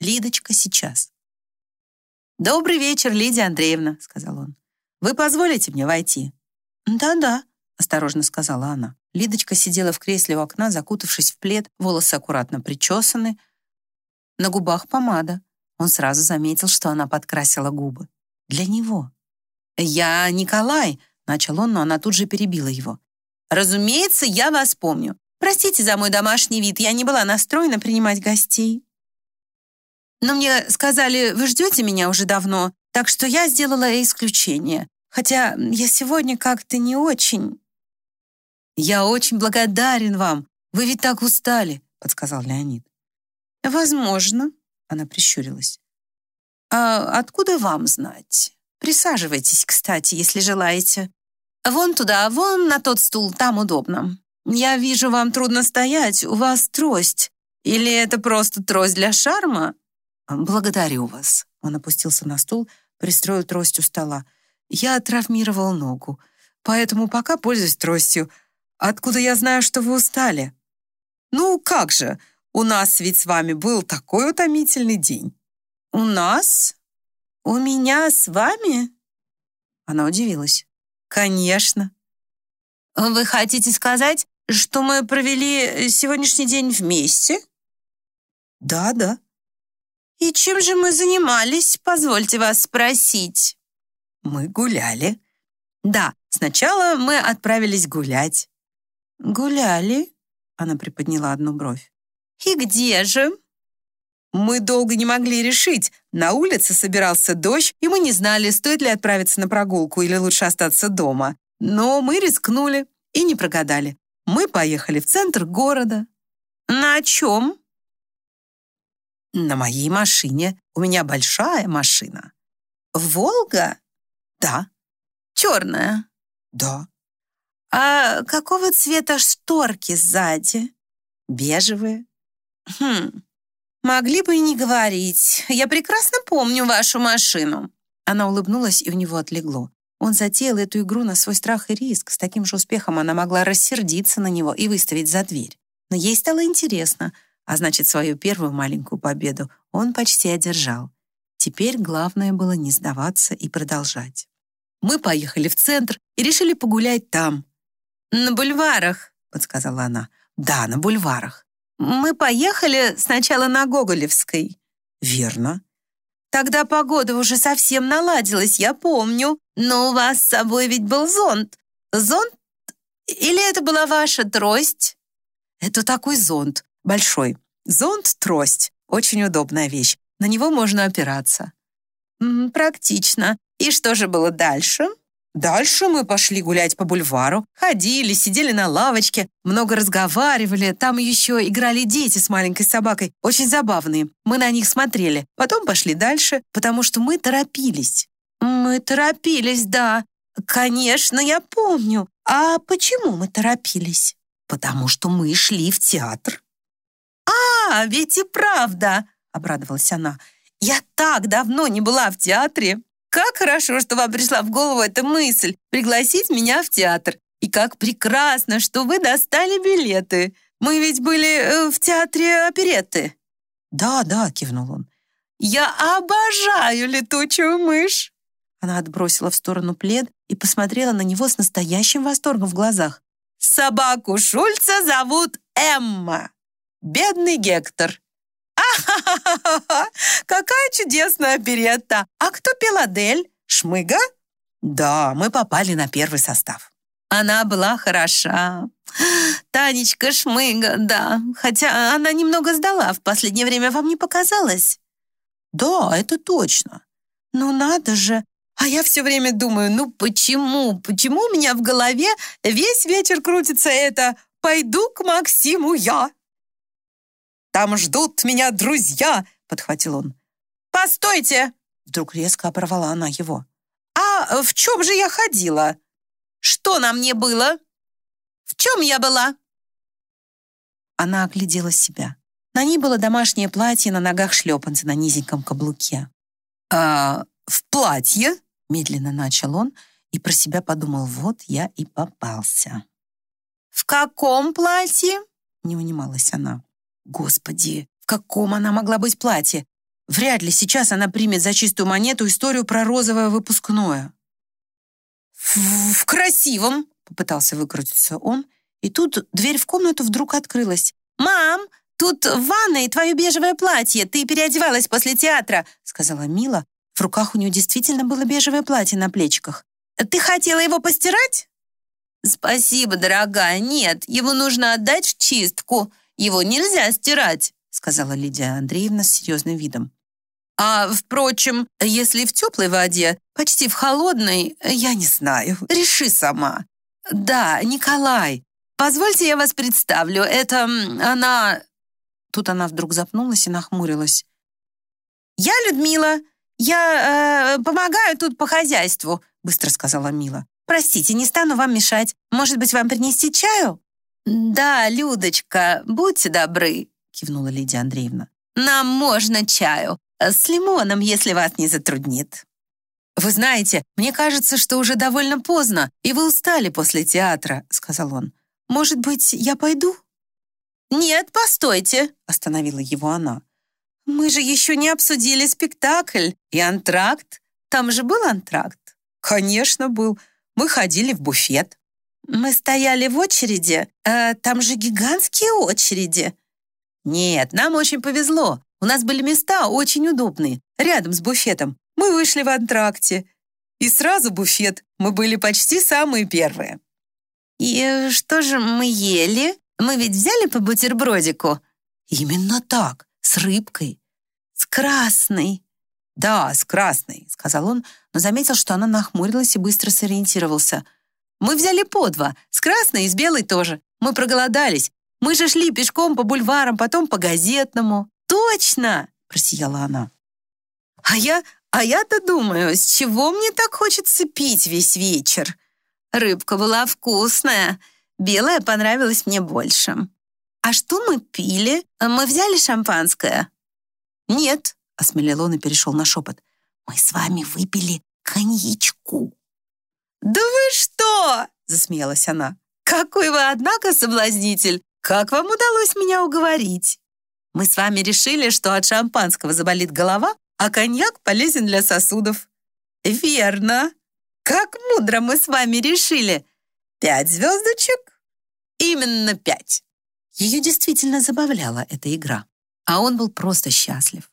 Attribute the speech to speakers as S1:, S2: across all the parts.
S1: Лидочка сейчас. «Добрый вечер, Лидия Андреевна», — сказал он. «Вы позволите мне войти?»
S2: «Да-да», —
S1: осторожно сказала она. Лидочка сидела в кресле у окна, закутавшись в плед, волосы аккуратно причесаны, на губах помада. Он сразу заметил, что она подкрасила губы. Для него. «Я Николай», — начал он, но она тут же перебила его. «Разумеется, я вас помню. Простите за мой домашний вид, я не была настроена принимать гостей». «Но мне сказали, вы ждете меня уже давно, так что я сделала исключение. Хотя я сегодня как-то не очень...» «Я очень благодарен вам. Вы ведь так устали», — подсказал Леонид.
S2: «Возможно», —
S1: она прищурилась.
S2: «А откуда вам знать? Присаживайтесь, кстати, если желаете. Вон туда, вон на тот стул, там удобно. Я вижу, вам трудно стоять, у вас трость. Или это просто трость для шарма?»
S1: «Благодарю вас». Он опустился на стул, пристроил трость у стола. «Я травмировал ногу, поэтому пока пользуюсь тростью. Откуда я знаю, что вы устали?» «Ну, как же, у нас ведь с вами был такой утомительный день».
S2: «У нас? У меня с вами?»
S1: Она удивилась.
S2: «Конечно». «Вы хотите сказать, что мы провели сегодняшний день вместе?»
S1: «Да, да».
S2: «И чем же мы занимались, позвольте вас спросить?»
S1: «Мы гуляли». «Да, сначала мы отправились гулять».
S2: «Гуляли?»
S1: Она приподняла одну бровь.
S2: «И где же?»
S1: Мы долго не могли решить. На улице собирался дождь, и мы не знали, стоит ли отправиться на прогулку или лучше остаться дома. Но мы рискнули и не прогадали. Мы поехали в центр города.
S2: На чем?
S1: На моей машине. У меня большая машина.
S2: Волга?
S1: Да.
S2: Черная?
S1: Да.
S2: А какого цвета шторки сзади?
S1: Бежевые.
S2: Хм, могли бы и не говорить. Я прекрасно помню вашу машину.
S1: Она улыбнулась, и у него отлегло. Он затеял эту игру на свой страх и риск. С таким же успехом она могла рассердиться на него и выставить за дверь. Но ей стало интересно, а значит, свою первую маленькую победу он почти одержал. Теперь главное было не сдаваться и продолжать. Мы поехали в центр и решили погулять там.
S2: «На бульварах», —
S1: подсказала она. «Да, на бульварах».
S2: «Мы поехали сначала на Гоголевской».
S1: «Верно».
S2: «Тогда погода уже совсем наладилась, я помню. Но у вас с собой ведь был зонт. Зонт? Или это была ваша трость?»
S1: «Это такой зонт, большой. Зонт-трость. Очень удобная вещь. На него можно опираться».
S2: М -м, «Практично. И что же было дальше?»
S1: Дальше мы пошли гулять по бульвару, ходили, сидели на лавочке, много разговаривали. Там еще играли дети с маленькой собакой, очень забавные. Мы на них смотрели. Потом пошли дальше, потому что мы торопились.
S2: Мы торопились, да. Конечно, я помню. А почему мы торопились?
S1: Потому что мы шли в театр.
S2: А, ведь и правда, обрадовалась она. Я так давно не была в театре. Как хорошо, что вам пришла в голову эта мысль пригласить меня в театр. И как прекрасно, что вы достали билеты. Мы ведь были э, в театре оперетты».
S1: «Да, да», — кивнул он.
S2: «Я обожаю летучую мышь!»
S1: Она отбросила в сторону плед и посмотрела на него с настоящим восторгом в глазах.
S2: «Собаку Шульца зовут Эмма. Бедный Гектор. «А-ха-ха-ха! Какая чудесная оперетта! А кто пел Адель? Шмыга?»
S1: «Да, мы попали на первый состав».
S2: Она была хороша. Танечка Шмыга, да. Хотя она немного сдала в последнее время, вам не показалось?
S1: Да, это точно.
S2: Ну надо же. А я все время думаю, ну почему, почему у меня в голове весь вечер крутится это «Пойду к Максиму я». Там ждут меня друзья!» — подхватил он. «Постойте!» — вдруг резко оборвала она его. «А в чем же я ходила? Что на мне было? В чем я была?»
S1: Она оглядела себя. На ней было домашнее платье, на ногах шлепанцы на низеньком каблуке.
S2: «А в платье?»
S1: — медленно начал он и про себя подумал, вот я и попался.
S2: «В каком платье?»
S1: — не унималась она. Господи, в каком она могла быть платье? Вряд ли сейчас она примет за чистую монету историю про розовое выпускное.
S2: «В, в красивом!» — попытался выкрутиться он,
S1: и тут дверь в комнату вдруг открылась.
S2: «Мам, тут в ванной твое бежевое платье, ты переодевалась после театра», — сказала Мила.
S1: В руках у нее действительно было бежевое платье на плечиках.
S2: «Ты хотела его постирать?»
S3: «Спасибо, дорогая, нет, его нужно отдать в чистку, его нельзя стирать»,
S1: сказала Лидия Андреевна с серьезным видом.
S3: А, впрочем, если в теплой воде, почти в холодной, я не знаю, реши сама. Да, Николай, позвольте я вас представлю, это она...»
S1: Тут она вдруг запнулась и нахмурилась.
S2: «Я Людмила, я э, помогаю тут по хозяйству», быстро сказала Мила. «Простите, не стану вам мешать. Может быть, вам принести чаю?»
S3: «Да, Людочка, будьте добры», кивнула Лидия Андреевна. «Нам можно чаю. С лимоном, если вас не затруднит».
S1: «Вы знаете, мне кажется, что уже довольно поздно, и вы устали после театра», — сказал он. «Может быть, я пойду?»
S2: «Нет, постойте», —
S1: остановила его она.
S2: «Мы же еще не обсудили спектакль и антракт. Там же был антракт?»
S1: «Конечно, был. Мы ходили в буфет».
S2: «Мы стояли в очереди. Э, там же гигантские очереди».
S1: «Нет, нам очень повезло. У нас были места очень удобные, рядом с буфетом. Мы вышли в антракте. И сразу буфет. Мы были почти самые первые.
S3: «И что же мы ели? Мы ведь взяли по бутербродику?»
S1: «Именно так, с рыбкой.
S3: С красной».
S1: «Да, с красной», — сказал он, но заметил, что она нахмурилась и быстро сориентировался. «Мы взяли по два, с красной и с белой тоже. Мы проголодались. Мы же шли пешком по бульварам, потом по газетному.
S2: «Точно!»
S1: — просияла она.
S2: «А я, а я-то думаю, с чего мне так хочется пить весь вечер? Рыбка была вкусная, белая понравилась мне больше. А что мы пили? Мы взяли шампанское?»
S1: «Нет», — осмелел он и перешел на шепот.
S3: «Мы с вами выпили коньячку».
S2: «Да вы что?» — засмеялась она. «Какой вы, однако, соблазнитель! Как вам удалось меня уговорить?» Мы с вами решили, что от шампанского заболит голова, а коньяк полезен для сосудов. Верно. Как мудро мы с вами решили. Пять звездочек? Именно пять.
S1: Ее действительно забавляла эта игра, а он был просто счастлив.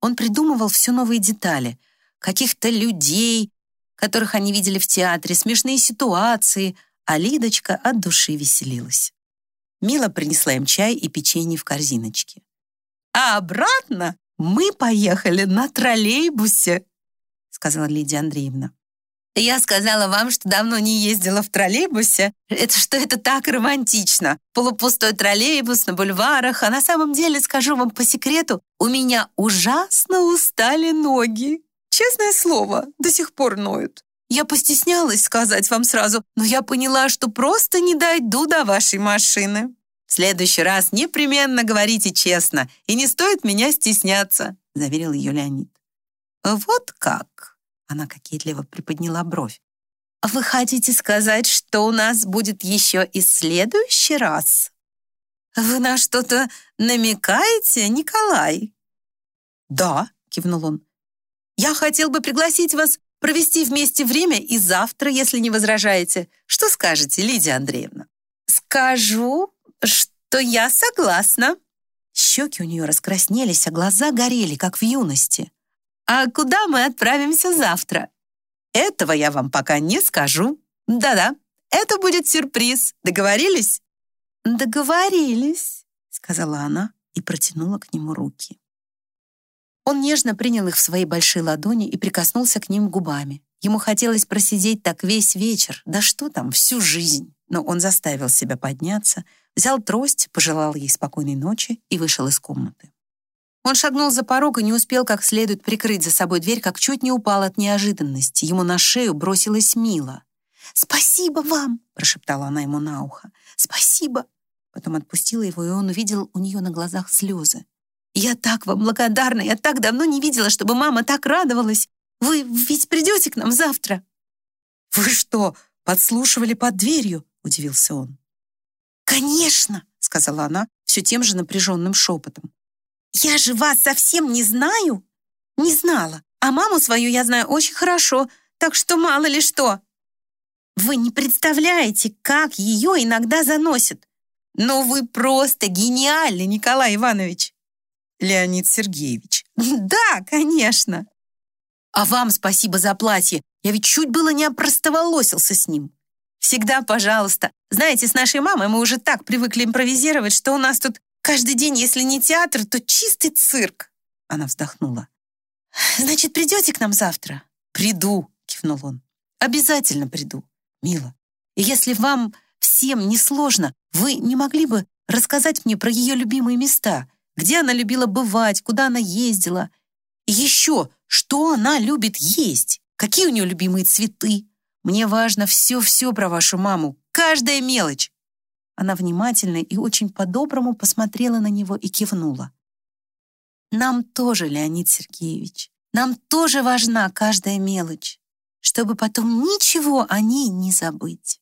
S1: Он придумывал все новые детали, каких-то людей, которых они видели в театре, смешные ситуации, а Лидочка от души веселилась. Мила принесла им чай и печенье в корзиночке
S2: а обратно мы поехали на троллейбусе», сказала Лидия Андреевна. «Я сказала вам, что давно не ездила в троллейбусе. Это что это так романтично. Полупустой троллейбус на бульварах, а на самом деле, скажу вам по секрету, у меня ужасно устали ноги. Честное слово, до сих пор ноют. Я постеснялась сказать вам сразу, но я поняла, что просто не дойду до вашей машины. «В следующий раз непременно говорите честно, и не стоит меня стесняться», заверил ее Леонид.
S1: «Вот как?» Она кокетливо приподняла бровь.
S2: «Вы хотите сказать, что у нас будет еще и следующий раз? Вы на что-то намекаете, Николай?»
S1: «Да», — кивнул он.
S2: «Я хотел бы пригласить вас провести вместе время и завтра, если не возражаете. Что скажете, Лидия Андреевна?» «Скажу, что я согласна».
S1: Щеки у нее раскраснелись, а глаза горели, как в юности.
S2: «А куда мы отправимся завтра?» «Этого я вам пока не скажу. Да-да, это будет сюрприз. Договорились?»
S1: «Договорились», — сказала она и протянула к нему руки. Он нежно принял их в свои большие ладони и прикоснулся к ним губами. Ему хотелось просидеть так весь вечер, да что там, всю жизнь. Но он заставил себя подняться, взял трость, пожелал ей спокойной ночи и вышел из комнаты. Он шагнул за порог и не успел как следует прикрыть за собой дверь, как чуть не упал от неожиданности. Ему на шею бросилась Мила.
S2: «Спасибо вам!» — прошептала она ему на ухо. «Спасибо!»
S1: Потом отпустила его, и он увидел у нее на глазах слезы.
S2: «Я так вам благодарна! Я так давно не видела, чтобы мама так радовалась! Вы ведь придете к нам завтра?»
S1: «Вы что, подслушивали под дверью?» — удивился он.
S2: «Конечно!»
S1: — сказала она все тем же напряженным шепотом.
S2: Я же вас совсем не знаю. Не знала. А маму свою я знаю очень хорошо, так что мало ли что. Вы не представляете, как ее иногда заносит. Но вы просто гениальны, Николай Иванович.
S3: Леонид Сергеевич.
S2: Да, конечно.
S1: А вам спасибо за платье. Я ведь чуть было не опростоволосился с ним.
S2: Всегда пожалуйста. Знаете, с нашей мамой мы уже так привыкли импровизировать, что у нас тут каждый день, если не театр, то чистый цирк.
S1: Она вздохнула.
S2: Значит, придете к нам завтра?
S1: Приду, кивнул он. Обязательно приду, мила. И если вам всем не сложно, вы не могли бы рассказать мне про ее любимые места, где она любила бывать, куда она ездила? И еще, что она любит есть? Какие у нее любимые цветы? Мне важно все-все про вашу маму, каждая мелочь. Она внимательно и очень по-доброму посмотрела на него и кивнула. Нам тоже, Леонид Сергеевич, нам тоже важна каждая мелочь, чтобы потом ничего о ней не забыть.